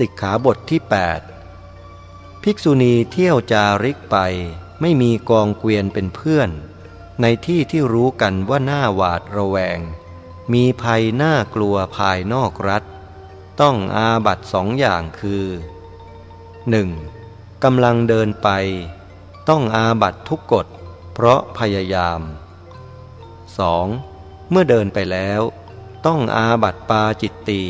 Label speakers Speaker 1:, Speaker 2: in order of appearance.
Speaker 1: สิกขาบทที่ 8 ภิกษุณีเที่ยวจาริกไป ไม่มีกองเกวียนเป็นเพื่อน ในที่ที่รู้กันว่าหน้าหวาดระแวง มีภัยน่ากลัวภายนอกรัฐ ต้องอาบัตสองอย่างคือ 1. กำลังเดินไป ต้องอาบัตทุกกฎ เพราะพยายาม 2. เมื่อเดินไปแล้ว ต้องอาบัตปาจิตตี